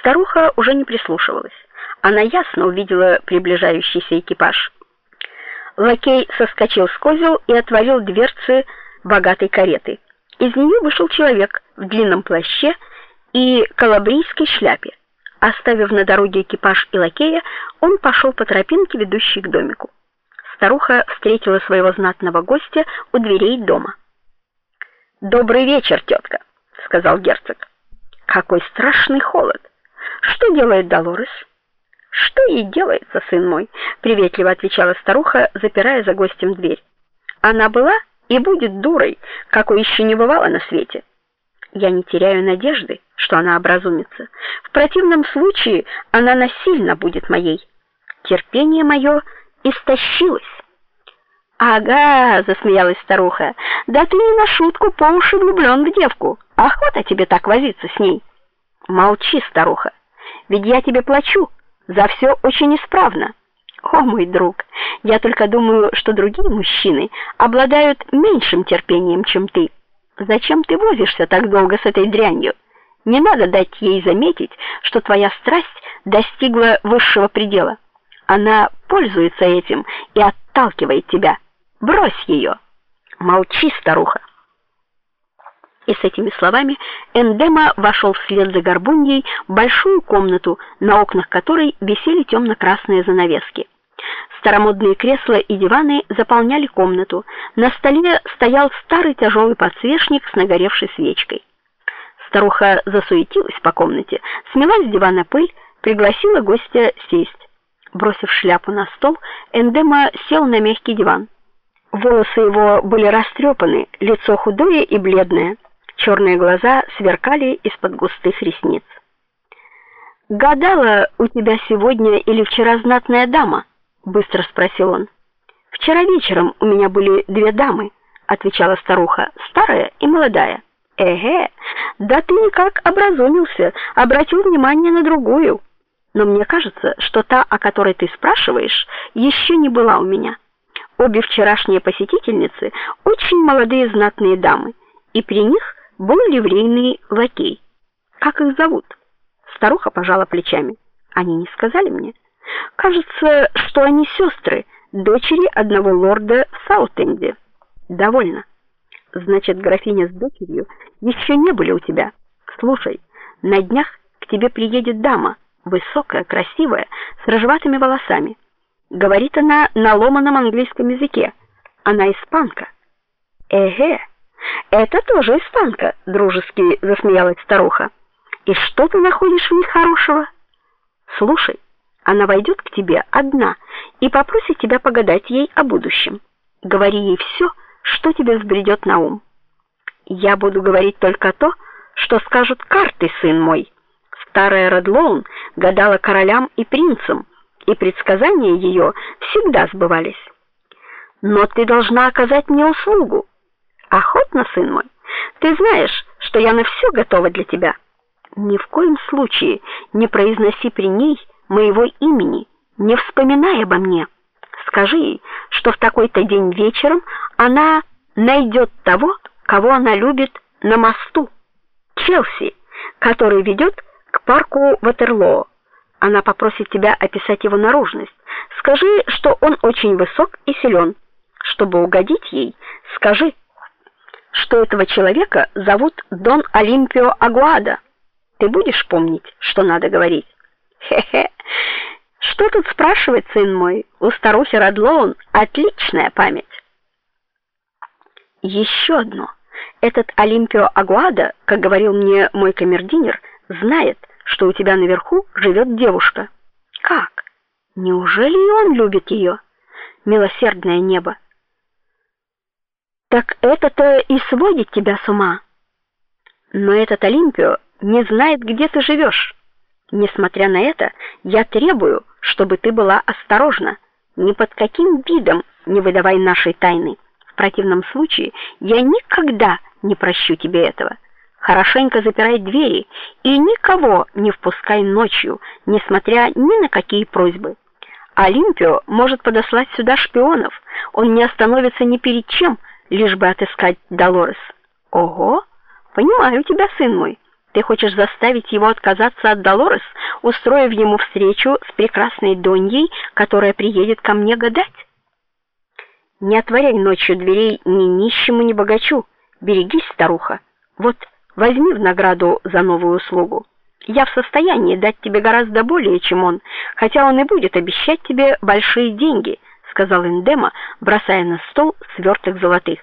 Старуха уже не прислушивалась. Она ясно увидела приближающийся экипаж. Лакей соскочил с козел и отворил дверцы богатой кареты. Из нее вышел человек в длинном плаще и калабрийской шляпе. Оставив на дороге экипаж и лакея, он пошел по тропинке, ведущей к домику. Старуха встретила своего знатного гостя у дверей дома. "Добрый вечер, тетка», — сказал герцог. "Какой страшный холод. Делает Долорес?" "Что ей делается, сын мой?" приветливо отвечала старуха, запирая за гостем дверь. "Она была и будет дурой, какой еще не бывало на свете. Я не теряю надежды, что она образумится. В противном случае она насильно будет моей. Терпение мое истощилось. Ага, засмеялась старуха. Да ты не на шутку по уши влюблен в девку. Охота тебе так возиться с ней. Молчи, старуха. Ведь я тебе плачу за все очень исправно. О, мой друг, я только думаю, что другие мужчины обладают меньшим терпением, чем ты. Зачем ты возишься так долго с этой дрянью? Не надо дать ей заметить, что твоя страсть достигла высшего предела. Она пользуется этим и отталкивает тебя. Брось ее. Молчи, старуха. И с этими словами Эндема вошел вслед за Горбуньей в большую комнату, на окнах которой висели темно красные занавески. Старомодные кресла и диваны заполняли комнату. На столе стоял старый тяжелый подсвечник с нагоревшей свечкой. Старуха засуетилась по комнате, смела с дивана пыль, пригласила гостя сесть. Бросив шляпу на стол, Эндема сел на мягкий диван. Волосы его были растрепаны, лицо худое и бледное. Черные глаза сверкали из-под густых ресниц. Гадала у тебя сегодня или вчера знатная дама? быстро спросил он. Вчера вечером у меня были две дамы, отвечала старуха, старая и молодая. Эге, да ты никак образумился, обратил внимание на другую. Но мне кажется, что та, о которой ты спрашиваешь, еще не была у меня. Обе вчерашние посетительницы очень молодые знатные дамы, и при них был ливрейный лакей. Как их зовут? Старуха пожала плечами. Они не сказали мне. Кажется, что они сестры, дочери одного лорда в. Довольно. Значит, графиня с дочерью еще не были у тебя. Слушай, на днях к тебе приедет дама, высокая, красивая, с рыжеватыми волосами. Говорит она на ломаном английском языке. Она испанка. Эге, это тоже испанка, дружески засмеялась старуха. И что ты находишь в них хорошего? Слушай, она войдет к тебе одна и попросит тебя погадать ей о будущем. Говори ей все, что тебе взбредет на ум. Я буду говорить только то, что скажут карты, сын мой. Старая Редлоун гадала королям и принцам, и предсказания ее всегда сбывались. Но ты должна оказать мне услугу. Охотно, сын мой. Ты знаешь, что я на все готова для тебя. Ни в коем случае не произноси при ней моего имени, не вспоминай обо мне. Скажи ей, что в такой-то день вечером она найдет того, кого она любит на мосту Челси, который ведет к парку Ватерлоо. Она попросит тебя описать его наружность. Скажи, что он очень высок и силен. Чтобы угодить ей, скажи, что этого человека зовут Дон Олимпио Агуада. Ты будешь помнить, что надо говорить. Хе-хе. Что тут спрашивать, сын мой? У старухи Радлоун отличная память. Еще одно. Этот Олимпио Агуада, как говорил мне мой камердинер, знает, что у тебя наверху живет девушка. Как? Неужели и он любит ее? Милосердное небо. Так это-то и сводит тебя с ума. Но этот Олимпио не знает, где ты живешь. Несмотря на это, я требую, чтобы ты была осторожна. Ни под каким видом не выдавай нашей тайны. В противном случае я никогда не прощу тебе этого. Хорошенько запирай двери и никого не впускай ночью, несмотря ни на какие просьбы. Олимпио может подослать сюда шпионов. Он не остановится ни перед чем, лишь бы отыскать Долорес. Ого, понимаю тебя, сын мой. Ты хочешь заставить его отказаться от Долорес, устроив ему встречу с прекрасной Доньей, которая приедет ко мне гадать? Не отворяй ночью дверей ни нищему, ни богачу. Берегись, старуха. Вот, возьми в награду за новую услугу. Я в состоянии дать тебе гораздо более, чем он, хотя он и будет обещать тебе большие деньги, сказал Индема, бросая на стол сверток золотых.